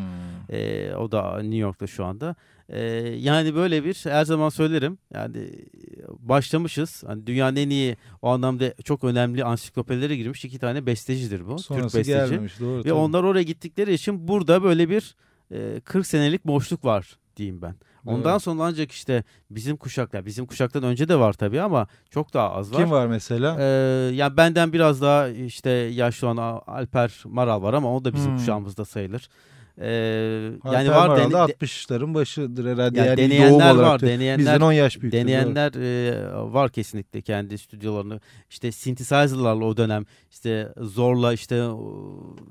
Ee, o da New York'ta şu anda. Ee, yani böyle bir her zaman söylerim. Yani başlamışız. Hani dünyanın en iyi o anlamda çok önemli ansiklopedilere girmiş iki tane bestecidir bu. Sonrası Türk besteci. gelmemiş doğru. Ve tabii. onlar oraya gittikleri için burada böyle bir e, 40 senelik boşluk var diyeyim ben. Ondan Evet. sonra ancak işte bizim kuşaklar, bizim kuşaktan önce de var tabii ama çok daha az var. Kim var mesela? Ee, yani benden biraz daha işte yaşlı olan Alper Maral var ama o da bizim Hmm. kuşağımızda sayılır. Ee, Alper yani var Maral dene- da de- 60'ların başıdır herhalde. yani Yani, deneyenler var, deneyenler Bizden 10 yaş büyük. deneyenler e, var kesinlikle kendi stüdyolarını. İşte synthesizer'larla o dönem işte zorla işte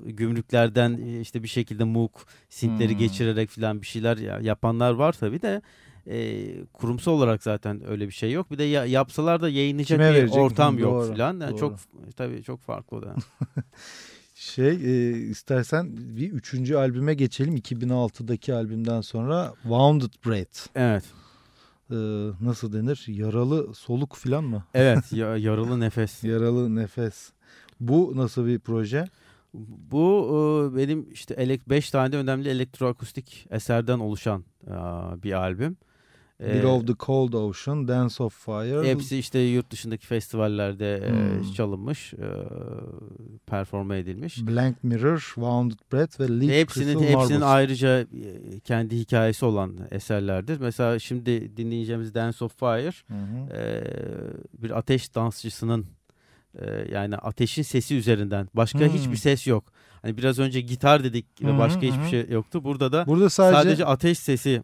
gümrüklerden e, işte bir şekilde Moog synthleri Hmm. geçirerek falan bir şeyler ya- yapanlar var tabii de e, kurumsal olarak zaten öyle bir şey yok. Bir de ya- yapsalar da yayınlayacak Kime bir verecek? ortam yok doğru, falan. Yani doğru. çok tabii çok farklı o da. Şey e, istersen bir üçüncü albüme geçelim. 2006'daki albümden sonra Wounded Breath. evet. E, nasıl denir? Yaralı soluk falan mı? Evet ya- yaralı nefes. Yaralı nefes. Bu nasıl bir proje? Bu e, benim işte 5 tane önemli elektroakustik eserden oluşan e, bir albüm. E, Below the Cold Ocean, Dance of Fire. Hepsi işte yurt dışındaki festivallerde e, Hmm. çalınmış, e, performe edilmiş. Blank Mirror, Wounded Breath ve Leaf Hepsinin Crystal hepsinin Marbles. ayrıca e, kendi hikayesi olan eserlerdir. Mesela şimdi dinleyeceğimiz Dance of Fire e, bir ateş dansçısının yani ateşin sesi üzerinden başka Hmm. hiçbir ses yok. Hani biraz önce gitar dedik ve başka hı hiçbir hı. şey yoktu. Burada da Burada sadece, sadece ateş sesi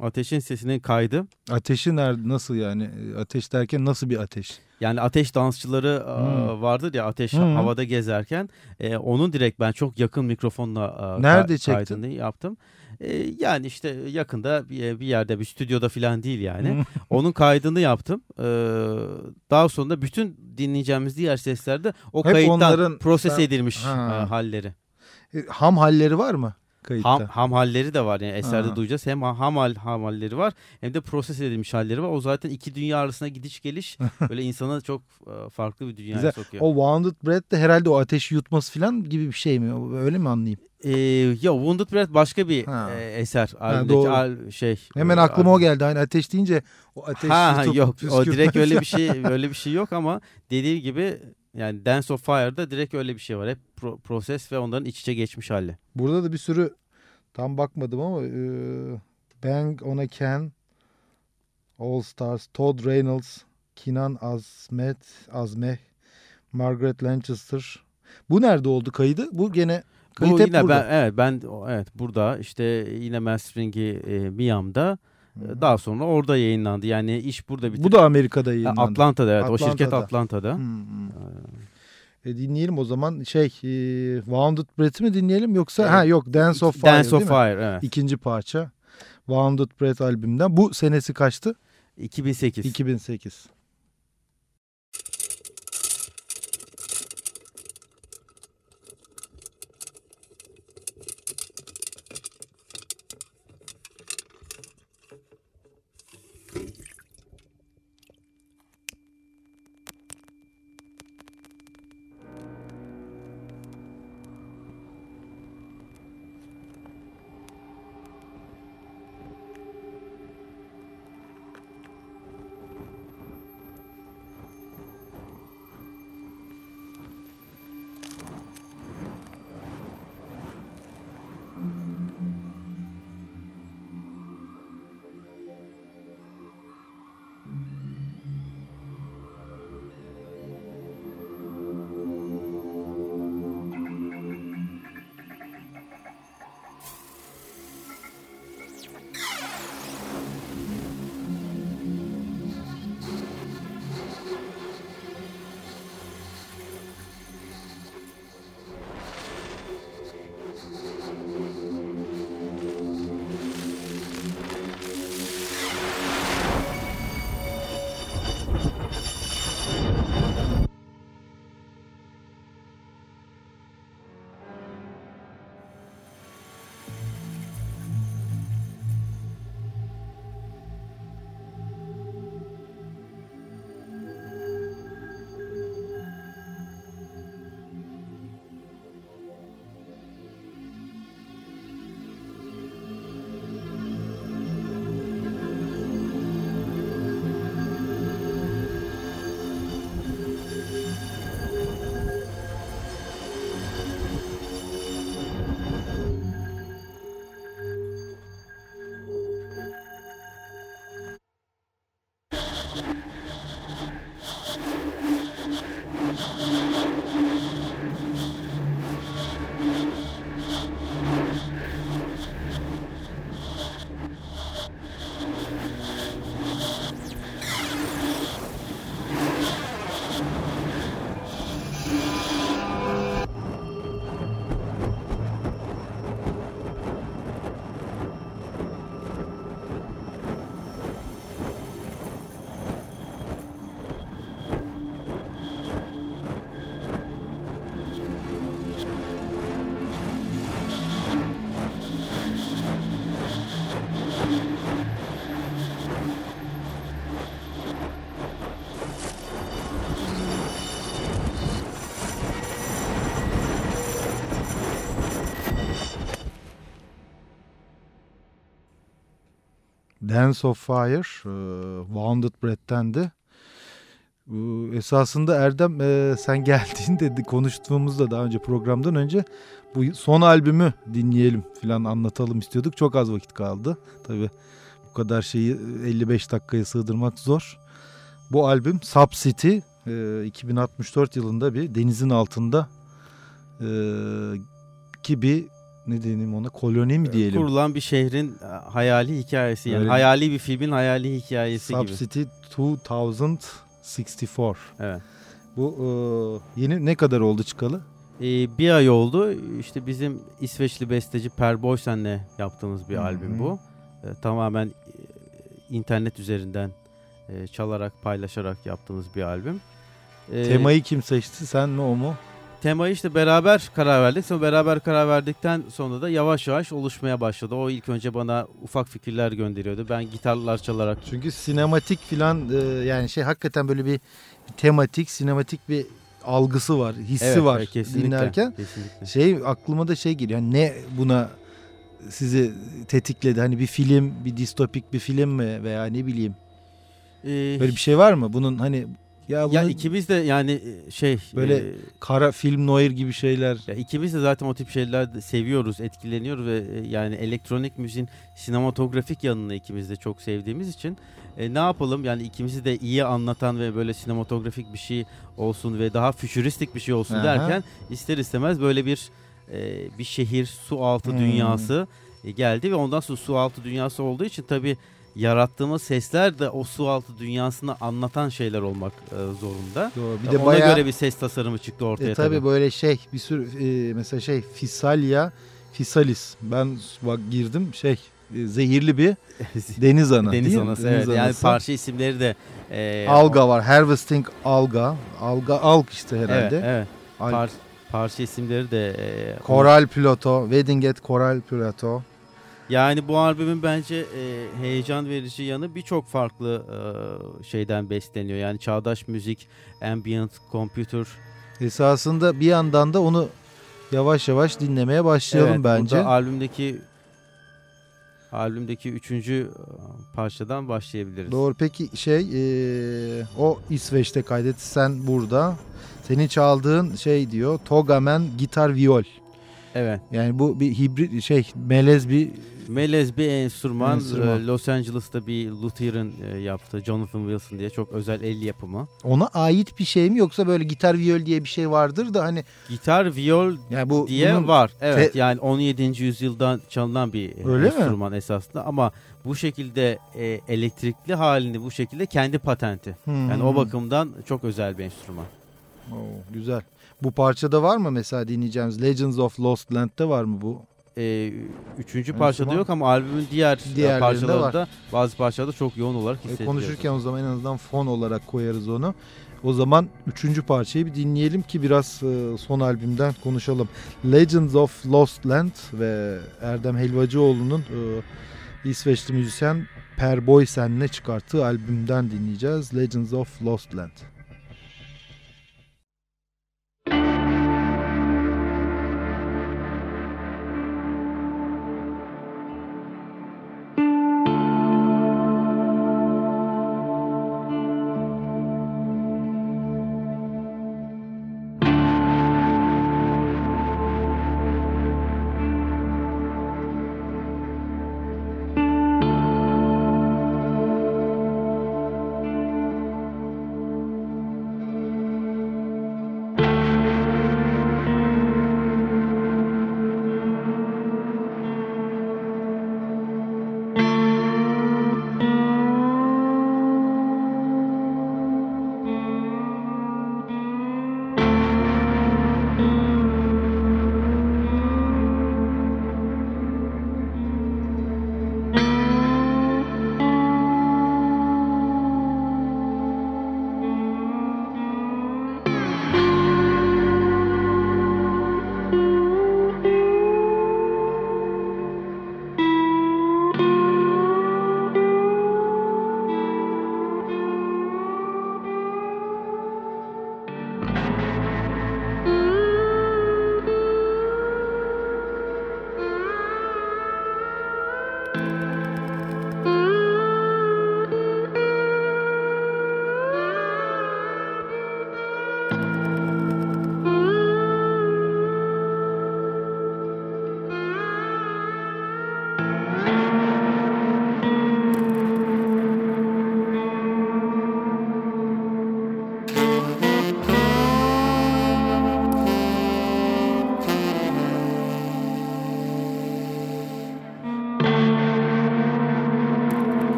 ateşin sesinin kaydı. ateşi nerede nasıl yani E, ateş derken nasıl bir ateş? Yani ateş dansçıları Hmm. e, vardır ya ateş Hmm. havada gezerken e, onun direkt ben çok yakın mikrofonla e, Nerede ka- çektin? kaydını yaptım. E, yani işte yakında bir, bir yerde bir stüdyoda falan değil yani. Onun kaydını yaptım. E, daha sonra bütün dinleyeceğimiz diğer seslerde o Hep kayıttan onların- proses sen- edilmiş Ha. e, halleri. Ham halleri var mı kayıtta? Ham, ham halleri de var yani eserde Ha. duyacağız. Hem ham, hal, ham halleri var hem de proses edilmiş halleri var. O zaten iki dünya arasında gidiş geliş böyle insana çok e, farklı bir dünyaya Güzel. sokuyor. O Wounded Breath de herhalde o ateşi yutması falan gibi bir şey mi? O- Öyle mi anlayayım? Ee, ya Wounded Breath başka bir Ha. e, eser. Albümdeki doğru. al, şey. Hemen e, aklıma o albüm- geldi. Hani ateş deyince o ateş Ha, ha, yutup yok o direkt öyle bir şey öyle bir şey yok ama dediğim gibi yani Dance of Fire'da direkt öyle bir şey var. Hep pro- proses ve onların iç içe geçmiş hali. Burada da bir sürü tam bakmadım ama e, Bang on a Can, All Stars, Todd Reynolds, Kinan Azmet, Azmeh, Margaret Lancaster. Bu nerede oldu kaydı? Bu gene kayıt Bu yine burada. ben evet ben evet burada işte yine mastering'i e, Miami'da Hı. daha sonra orada yayınlandı. Yani iş burada bitti. Bu da Amerika'da yayınlandı. Atlanta'da evet o şirket Atlanta'da. Atlanta'da. Hı, hı. E, dinleyelim o zaman. Şey, e, Wounded Breath'i mi dinleyelim yoksa Evet. ha yok Dance of Fire Dance of mi? Fire evet. İkinci parça. Wounded Breath albümünden. Bu senesi kaçtı? 2008. 2008. Dance of Fire, e, Wounded Bread'tendi. Bu esasında Erdem e, sen geldiğinde de konuştuğumuzda daha önce programdan önce bu son albümü dinleyelim falan anlatalım istiyorduk. Çok az vakit kaldı. Tabii bu kadar şeyi 55 dakikaya sığdırmak zor. Bu albüm Sub City e, 2064 yılında bir denizin altında e, ki bir ne diyelim ona koloni mi diyelim? Kurulan bir şehrin e, hayali hikayesi yani Öyle. hayali bir filmin hayali hikayesi Sub gibi. City 2064. Evet. Bu e, yeni ne kadar oldu çıkalı? Ee, bir ay oldu. İşte bizim İsveçli besteci Per Boysen'le yaptığımız bir Hı hı. albüm bu. Ee, tamamen e, internet üzerinden e, çalarak paylaşarak yaptığımız bir albüm. Ee, Temayı kim seçti? Sen mi o mu? Temayı işte beraber karar verdik. Sonra beraber karar verdikten sonra da yavaş yavaş oluşmaya başladı. O ilk önce bana ufak fikirler gönderiyordu. Ben gitarlar çalarak Çünkü sinematik filan e, yani şey hakikaten böyle bir, bir tematik, sinematik bir algısı var, hissi Evet, var kesinlikle, dinlerken. kesinlikle. Şey aklıma da şey geliyor. Yani ne buna sizi tetikledi? Hani bir film, bir distopik bir film mi veya ne bileyim. Ee, Böyle bir şey var mı? Bunun hani ya, bunu ya ikimiz de yani e, şey Böyle- e, kara film noir gibi şeyler. Ya ikimiz de zaten o tip şeyler seviyoruz, etkileniyoruz ve e, yani elektronik müziğin sinematografik yanını ikimiz de çok sevdiğimiz için e, ne yapalım yani ikimizi de iyi anlatan ve böyle sinematografik bir şey olsun ve daha fütüristik bir şey olsun Aha. derken ister istemez böyle bir e, bir şehir su altı Hmm. dünyası e, geldi ve ondan sonra su altı dünyası olduğu için tabii yarattığımız sesler de o su altı dünyasını anlatan şeyler olmak e, zorunda. Doğru. Bir de Ona bayağı göre bir ses tasarımı çıktı ortaya E, tabii tabii. böyle şey bir sürü e, mesela şey Fisalia Fisalis ben bak girdim şey e, zehirli bir deniz ana Deniz anası Deniz evet. Yani anası. parça isimleri de e, alga var Harvesting alga alga alg işte Evet, herhalde evet. Al- Par- parça isimleri de e, Coral Plateau Wedding at Coral Plateau yani bu albümün bence e, heyecan verici yanı birçok farklı e, şeyden besleniyor. Yani çağdaş müzik, ambient, computer. esasında bir yandan da onu yavaş yavaş dinlemeye başlayalım Evet, bence burada albümdeki albümdeki üçüncü e, parçadan başlayabiliriz. doğru peki şey e, o İsveç'te kaydetti sen burada senin çaldığın şey diyor Togamen gitar viol Evet. Yani bu bir hibrit şey melez bir Melez bir enstrüman. Enstrüman. e, Los Angeles'ta bir luthier'in e, yaptığı Jonathan Wilson diye çok özel el yapımı. ona ait bir şey mi yoksa böyle gitar viol diye bir şey vardır da hani Gitar, viol yani bu diye var. Evet te- yani 17. yüzyıldan çalınan bir Öyle mi? enstrüman esasında ama bu şekilde e, elektrikli halini bu şekilde kendi patenti. Hmm. Yani o bakımdan çok özel bir enstrüman. Oo, güzel. Bu parçada var mı mesela dinleyeceğimiz Legends of Lost Land'de var mı bu? E, üçüncü Enstrüman. parçada yok ama albümün diğer e, parçalarında bazı parçalarda çok yoğun olarak E, hissediliyor. konuşurken o zaman en azından fon olarak koyarız onu. O zaman üçüncü parçayı bir dinleyelim ki biraz e, son albümden konuşalım. Legends of Lost Land ve Erdem Helvacıoğlu'nun e, İsveçli müzisyen Per Boysen'le çıkarttığı albümden dinleyeceğiz. Legends of Lost Land.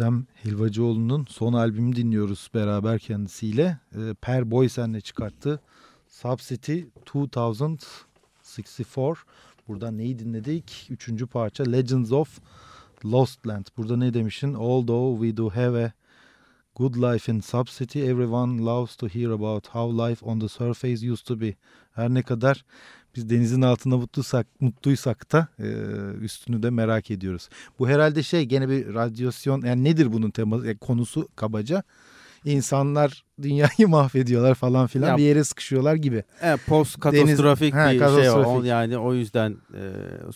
Erdem Helvacıoğlu'nun son albümü dinliyoruz beraber kendisiyle. E, per Boysen'le çıkarttı. Subcity 2064. Burada neyi dinledik? Üçüncü parça Legends of Lost Land. Burada ne demişsin? Although we do have a good life in Subcity, everyone loves to hear about how life on the surface used to be. Her ne kadar biz denizin altında mutluysak, mutluysak da e, üstünü de merak ediyoruz. Bu herhalde şey gene bir radyasyon yani nedir bunun teması yani konusu kabaca? İnsanlar dünyayı mahvediyorlar falan filan Ya- bir yere sıkışıyorlar gibi. Evet, post katastrofik Deniz- bir şey katastrofik. O- Yani o yüzden e,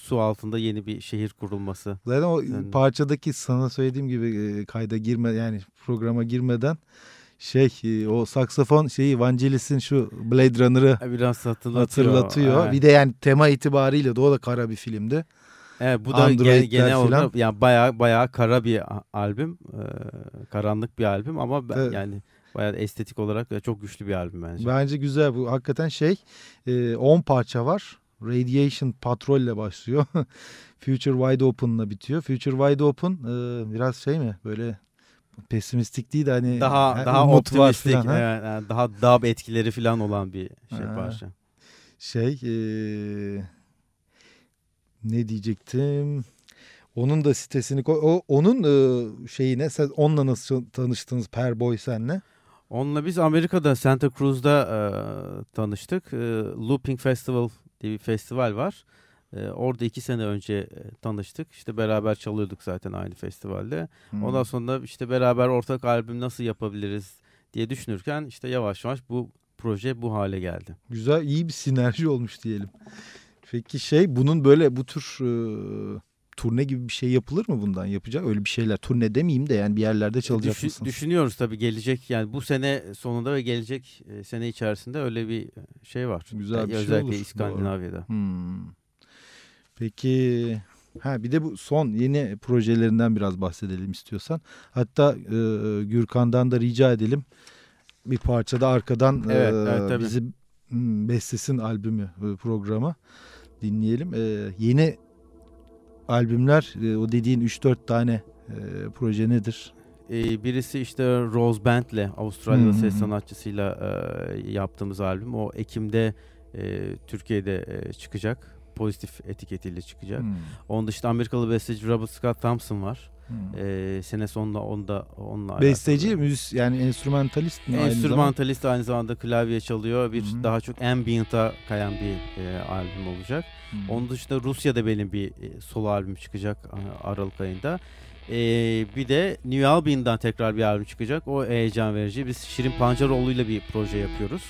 su altında yeni bir şehir kurulması. Zaten o Yani- parçadaki sana söylediğim gibi e, kayda girme yani programa girmeden şey e, o saksafon şeyi Vangelis'in şu Blade Runner'ı Biraz hatırlatıyor. hatırlatıyor. Evet. Bir de yani tema itibariyle de o da kara bir filmdi. Evet, bu da gene, filan. olarak yani bayağı bayağı kara bir albüm. e, karanlık bir albüm ama ben, Evet. yani bayağı estetik olarak da çok güçlü bir albüm bence. Bence güzel bu hakikaten şey e, 10 parça var. Radiation Patrol ile başlıyor. Future Wide Open'la bitiyor. Future Wide Open e, biraz şey mi böyle pesimistik değil de hani daha ha, daha var optimistik, evet, yani daha dub etkileri falan olan bir şey Ha. parça. Şey e, ne diyecektim? Onun da sitesini koy. O, onun e, şeyine sen onunla nasıl tanıştınız Per Boy senle? Onunla biz Amerika'da Santa Cruz'da e, tanıştık. E, Looping Festival diye bir festival var. E, orada iki sene önce e, tanıştık. İşte beraber çalıyorduk zaten aynı festivalde. Hmm. Ondan sonra işte beraber ortak albüm nasıl yapabiliriz diye düşünürken işte yavaş yavaş bu proje bu hale geldi. Güzel iyi bir sinerji olmuş diyelim. Peki şey bunun böyle bu tür e, turne gibi bir şey yapılır mı bundan yapacak? Öyle bir şeyler turne demeyeyim de yani bir yerlerde çalacak Düşün- mısın? düşünüyoruz tabii gelecek yani bu sene sonunda ve gelecek e, sene içerisinde öyle bir şey var. Güzel Yani bir şey özellikle olur, İskandinavya'da. Hmm. Peki ha bir de bu son yeni projelerinden biraz bahsedelim istiyorsan. Hatta e, Gürkan'dan da rica edelim. Bir parçada arkadan Evet, e, evet, tabii. bizi hmm, bestesin albümü e, programı dinleyelim. E, yeni albümler e, o dediğin 3-4 tane e, proje nedir? Ee, birisi işte Rose Band'le Avustralyalı Hı hı ses sanatçısıyla e, yaptığımız albüm. O Ekim'de e, Türkiye'de e, çıkacak. Pozitif etiketiyle çıkacak. Hmm, Onun dışında Amerikalı besteci Robert Scott Thompson var. hmm. E, sene sonunda onda onunla Besteci, müzis yani enstrümantalist mi? aynı zamanda? Enstrümantalist aynı zamanda klavye çalıyor. Bir hı. daha çok ambient'a kayan bir e, albüm olacak. Hmm. Onun dışında Rusya'da benim bir e, solo albüm çıkacak e, Aralık ayında. E, bir de New Albion'dan tekrar bir albüm çıkacak. O heyecan verici. Biz Şirin Pancaroğlu'yla bir proje yapıyoruz.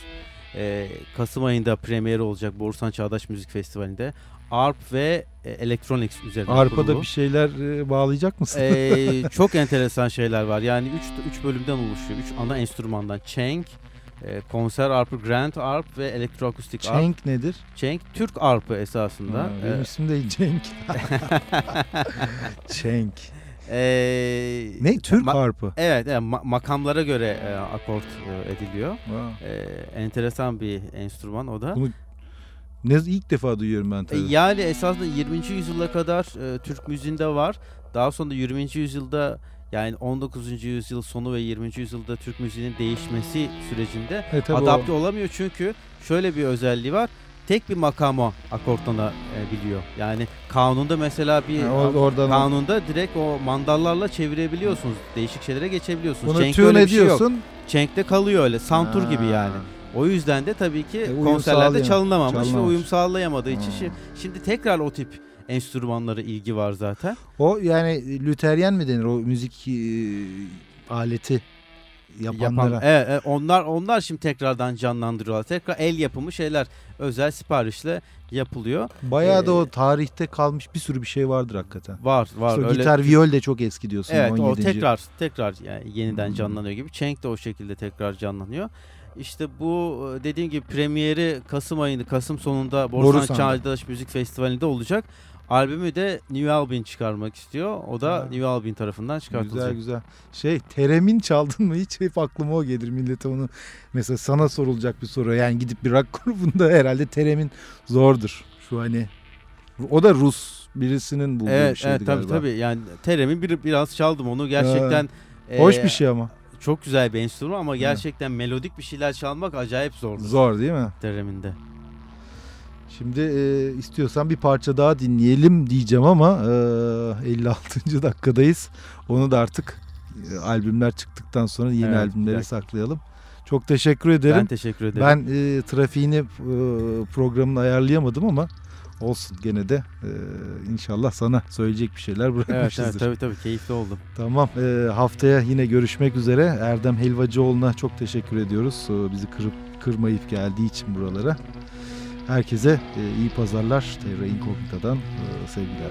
E, Kasım ayında premieri olacak Borusan Çağdaş Müzik Festivali'nde. Arp ve e, Electronics üzerine kurulu. bir şeyler e, bağlayacak mısın? Ee, çok enteresan şeyler var. Yani 3 3 bölümden oluşuyor. 3 ana enstrümandan. Çenk, e, konser arpı, grand arp ve elektroakustik arp. Çenk nedir? Çenk Türk arpı esasında. Ha, benim Ee, isim de Cenk. Çenk. ee, Ne? Türk ma- harpı. Evet, evet ma- makamlara göre e, akort e, ediliyor. E, enteresan bir enstrüman o da. Bunu Ne ilk defa duyuyorum ben E, tabii. Yani esasında 20. yüzyıla kadar e, Türk müziğinde var. Daha sonra 20. yüzyılda yani 19. yüzyıl sonu ve 20. yüzyılda Türk müziğinin değişmesi sürecinde E, adapte o- olamıyor çünkü şöyle bir özelliği var. Tek bir makama akortlanabiliyor. Yani kanunda mesela bir or- oradan kanunda direkt o mandallarla çevirebiliyorsunuz. Değişik şeylere geçebiliyorsunuz. bunu Cenk'te tune bir şey yok. ediyorsun. Cenk'te kalıyor öyle. Santur Ha. gibi yani. O yüzden de tabii ki E, konserlerde sağlayam- çalınamamış ve çalınamamış. uyum sağlayamadığı için Hmm. şi- şimdi tekrar o tip enstrümanlara ilgi var zaten. O yani lüteryen mi denir o müzik e, aleti yapanlara? Yapan, evet, evet, onlar onlar şimdi tekrardan canlandırıyorlar. Tekrar el yapımı şeyler özel siparişle yapılıyor. Bayağı da Ee, o tarihte kalmış bir sürü bir şey vardır hakikaten. Var var İşte öyle. gitar viol de çok eski diyorsun. Evet 17. o tekrar tekrar yani yeniden Hmm. canlanıyor gibi. Çenk de o şekilde tekrar canlanıyor. İşte bu e, dediğim gibi premieri Kasım ayında Kasım sonunda Borusan Borusan'da. Çağdaş Müzik Festivali'nde olacak. Albümü de New Albin çıkarmak istiyor. O da Ha. New Albin tarafından çıkartılacak. Güzel güzel. Şey teremin çaldın mı hiç hep aklıma o gelir millete onu. Mesela sana sorulacak bir soru. Yani gidip bir rock grubunda herhalde teremin zordur. Şu hani o da Rus birisinin bulduğu evet, bir şeydi evet tabii galiba. tabii. Yani Terem'i bir, biraz çaldım onu gerçekten. Hoş e, bir şey ama. Çok güzel bir enstrüman ama gerçekten melodik bir şeyler çalmak acayip zordu. Zor değil mi? Terem'in de. Şimdi e, istiyorsan bir parça daha dinleyelim diyeceğim ama e, 56. dakikadayız. Onu da artık e, albümler çıktıktan sonra yeni Evet, albümleri saklayalım. Çok teşekkür ederim. Ben teşekkür ederim. Ben e, trafiğini e, programını ayarlayamadım ama olsun gene de e, inşallah sana söyleyecek bir şeyler Evet, bırakmışızdır. evet tabii tabii keyifli oldu. Tamam e, haftaya yine görüşmek üzere. Erdem Helvacıoğlu'na çok teşekkür ediyoruz. E, bizi kırıp kırmayıp geldiği için buralara. Herkese e, iyi pazarlar. Terra Incognita'dan e, sevgiler.